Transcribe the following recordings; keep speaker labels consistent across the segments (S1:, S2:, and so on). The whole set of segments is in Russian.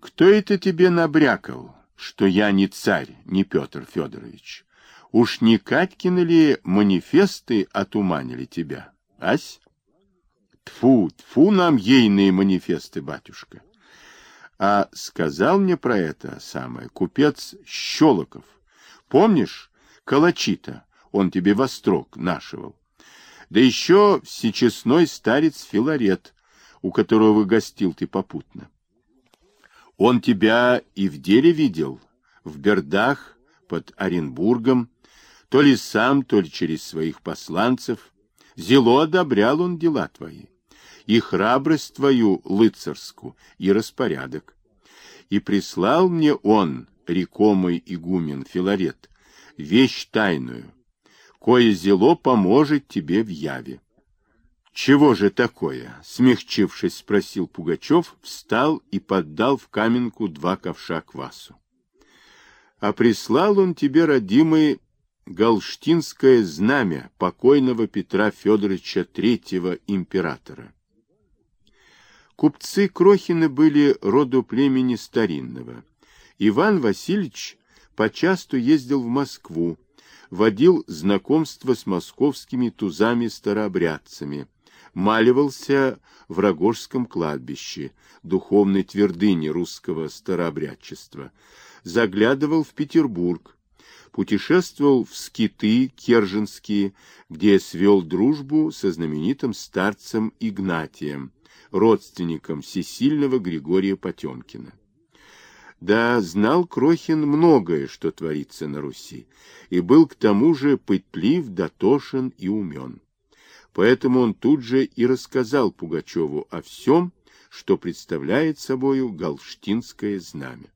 S1: Кто это тебе набрякал, что я не царь, не Петр Федорович? Уж не Катькины ли манифесты отуманили тебя, ась? Тфу, тфу нам ейные манифесты, батюшка. А сказал мне про это самое купец Щелоков. Помнишь, Калачита, он тебе вострок нашивал. Да еще всечестной старец Филарет, у которого гостил ты попутно. Он тебя и в деле видел, в Бердах, под Оренбургом, то ли сам, то ли через своих посланцев. Зело одобрял он дела твои, и храбрость твою лыцарскую, и распорядок. И прислал мне он, рекомый игумен Филарет, вещь тайную, кое зело поможет тебе в яве. Чего же такое? смягчившись, спросил Пугачев, встал и поддал в каменку два ковша квасу. А прислал он тебе, родимый, галштинское знамя покойного Петра Федоровича третьего императора. Купцы Крохины были роду племени старинного. Иван Васильевич почасту ездил в Москву, водил знакомство с московскими тузами-старообрядцами, маливался в Рогожском кладбище, духовной твердыне русского старообрядчества, заглядывал в Петербург, путешествовал в скиты Керженские, где свел дружбу со знаменитым старцем Игнатием, родственником всесильного Григория Потемкина. Да, знал Крохин многое, что творится на Руси, и был к тому же пытлив, дотошен и умен. Поэтому он тут же и рассказал Пугачеву о всем, что представляет собою галштинское знамя.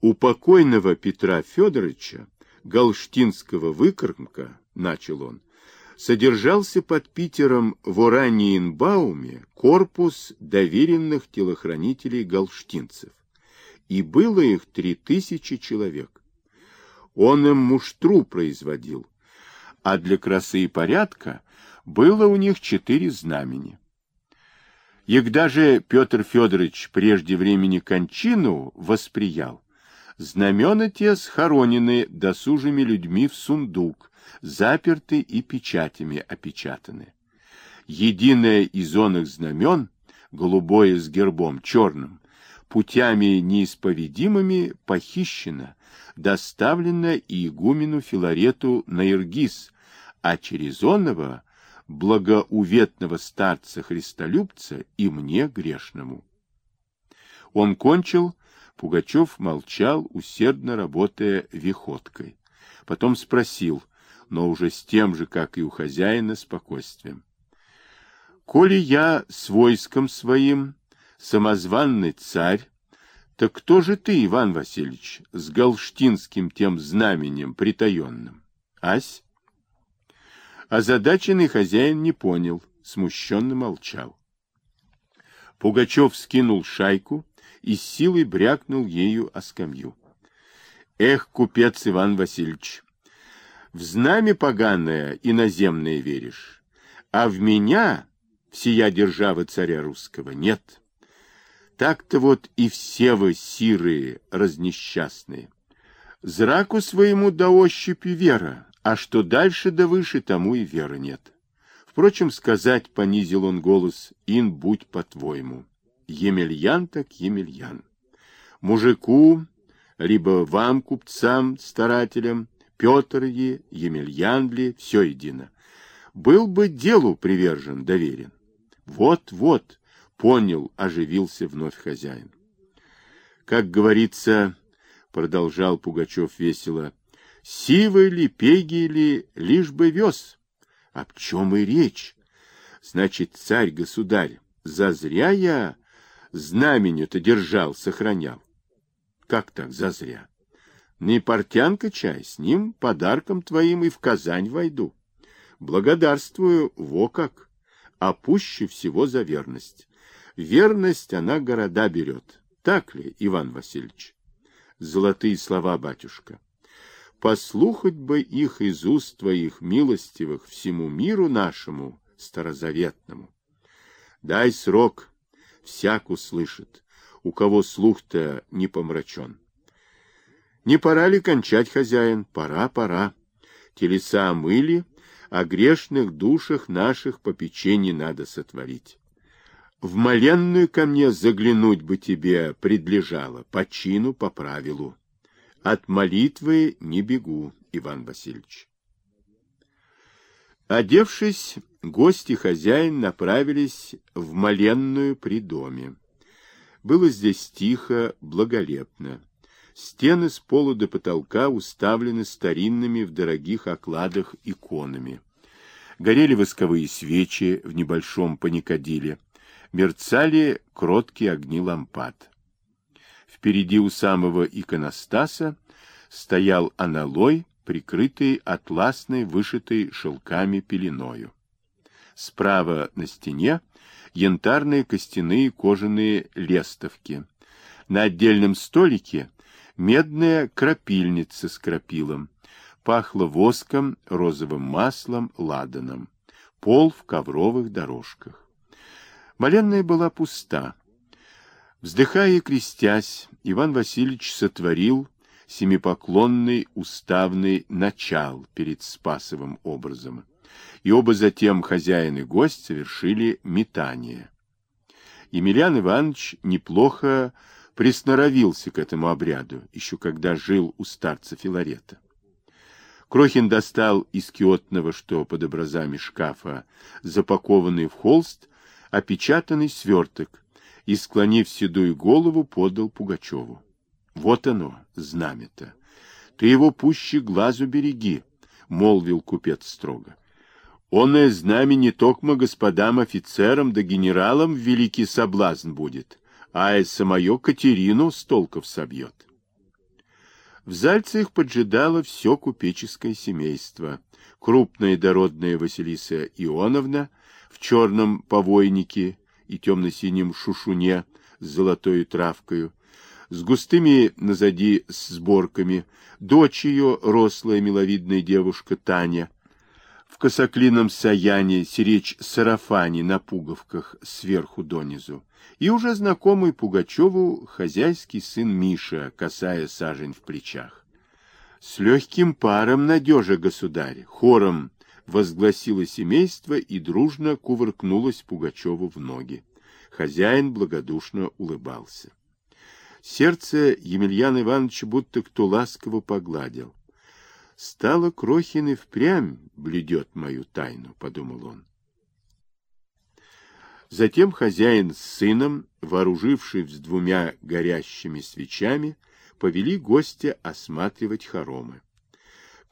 S1: У покойного Петра Федоровича, галштинского выкормка, начал он, содержался под Питером в Ораниенбауме корпус доверенных телохранителей галштинцев, и было их три тысячи человек. Он им муштру производил, а для красы и порядка было у них четыре знамени. Егда же Петр Федорович прежде времени кончину восприял, Знамена те схоронены досужими людьми в сундук, заперты и печатями опечатаны. Единое из оных знамен, голубое с гербом черным, путями неисповедимыми похищено, доставлено и игумену Филарету на Иргиз, а через оного благоуветного старца-христолюбца и мне грешному. Он кончил, Пугачев молчал, усердно работая виходкой. Потом спросил, но уже с тем же, как и у хозяина, спокойствием. «Коли я с войском своим, самозванный царь, так кто же ты, Иван Васильевич, с галштинским тем знаменем притаенным? Ась?» Озадаченный хозяин не понял, смущенно молчал. Пугачев скинул шайку, и с силой брякнул ею о скамью. Эх, купец Иван Васильевич, в знамя поганое иноземное веришь, а в меня, всея державы царя русского, нет. Так-то вот и все вы сирые, разнесчастные. Зраку своему до ощупи вера, а что дальше да выше, тому и веры нет. Впрочем, сказать, понизил он голос, ин будь по-твоему. Емельян так Емельян. Мужику, либо вам, купцам, старателям, Петр ли, Емельян ли, все едино. Был бы делу привержен, доверен. Вот-вот, понял, оживился вновь хозяин. Как говорится, продолжал Пугачев весело, сивы ли, пеги ли, лишь бы вез. Об чем и речь? Значит, царь-государь, зазря я знаменю-то держал, сохранял. Как так зазря? Не портянка чай, с ним подарком твоим и в Казань войду. Благодарствую, во как, а пуще всего за верность. Верность она города берет. Так ли, Иван Васильевич? Золотые слова, батюшка. Послухать бы их из уст твоих милостивых всему миру нашему, старозаветному. Дай срок, всяк услышит. у кого слух-то не помрачен. Не пора ли кончать, хозяин? Пора, пора. Телеса омыли, о грешных душах наших попечений надо сотворить. В моленную ко мне заглянуть бы тебе предлежало, по чину, по правилу. От молитвы не бегу, Иван Васильевич. Одевшись, гости хозяин направились в моленную при доме. Было здесь тихо, благолепно. Стены с пола до потолка уставлены старинными в дорогих окладах иконами. Горели восковые свечи в небольшом паникадиле мерцали кроткие огни лампад. Впереди у самого иконостаса стоял аналой, прикрытый атласной, вышитой шелками пеленою. Справа на стене янтарные костяные кожаные лестовки. На отдельном столике медная крапильница с крапилом. Пахло воском, розовым маслом, ладаном. Пол в ковровых дорожках. Моленная была пуста. Вздыхая и крестясь, Иван Васильевич сотворил семипоклонный уставный начал перед Спасовым образом, и оба затем хозяин и гость совершили метание. Емельян Иванович неплохо присноровился к этому обряду, еще когда жил у старца Филарета. Крохин достал из киотного, что под образами шкафа, запакованный в холст, опечатанный сверток и, склонив седую голову, подал Пугачеву. — Вот оно, знамя-то. Ты его пуще глазу береги, — молвил купец строго. Оное знамя не токмо господам офицерам да генералам великий соблазн будет, а и самое Катерину с толков собьет. В Зальце их поджидало все купеческое семейство. Крупная дородная Василиса Ионовна — в черном повойнике и темно-синем шушуне с золотой травкою, с густыми назади сборками, дочь ее, рослая миловидная девушка Таня, в косоклином саяне, сиречь сарафане на пуговках сверху донизу, и уже знакомый Пугачеву хозяйский сын Миша, касая сажень в плечах. С легким паром надежа, государь, хором возгласило семейство и дружно кувыркнулось Пугачеву в ноги. Хозяин благодушно улыбался. Сердце Емельяна Ивановича будто кто ласково погладил. «Стало Крохин и впрямь бледет мою тайну», — подумал он. Затем хозяин с сыном, вооружившись двумя горящими свечами, повели гостя осматривать хоромы.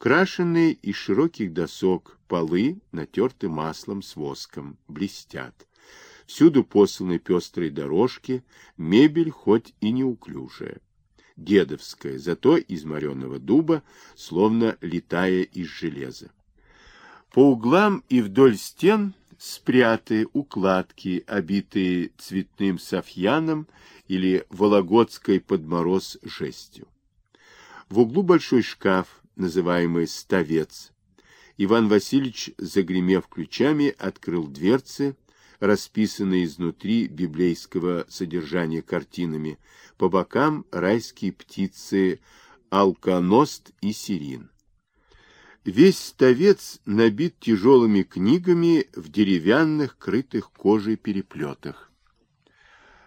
S1: Крашенные из широких досок полы натерты маслом с воском, блестят. Всюду посланы пестрые дорожки, мебель хоть и неуклюжая. Дедовская, зато из мореного дуба, словно летая из железа. По углам и вдоль стен спряты укладки, обитые цветным софьяном или вологодской подмороз жестью. В углу большой шкаф, называемый «ставец». Иван Васильевич, загремев ключами, открыл дверцы, расписанные изнутри библейского содержания картинами, по бокам райские птицы алконост и сирин. Весь ставец набит тяжелыми книгами в деревянных, крытых кожей переплетах.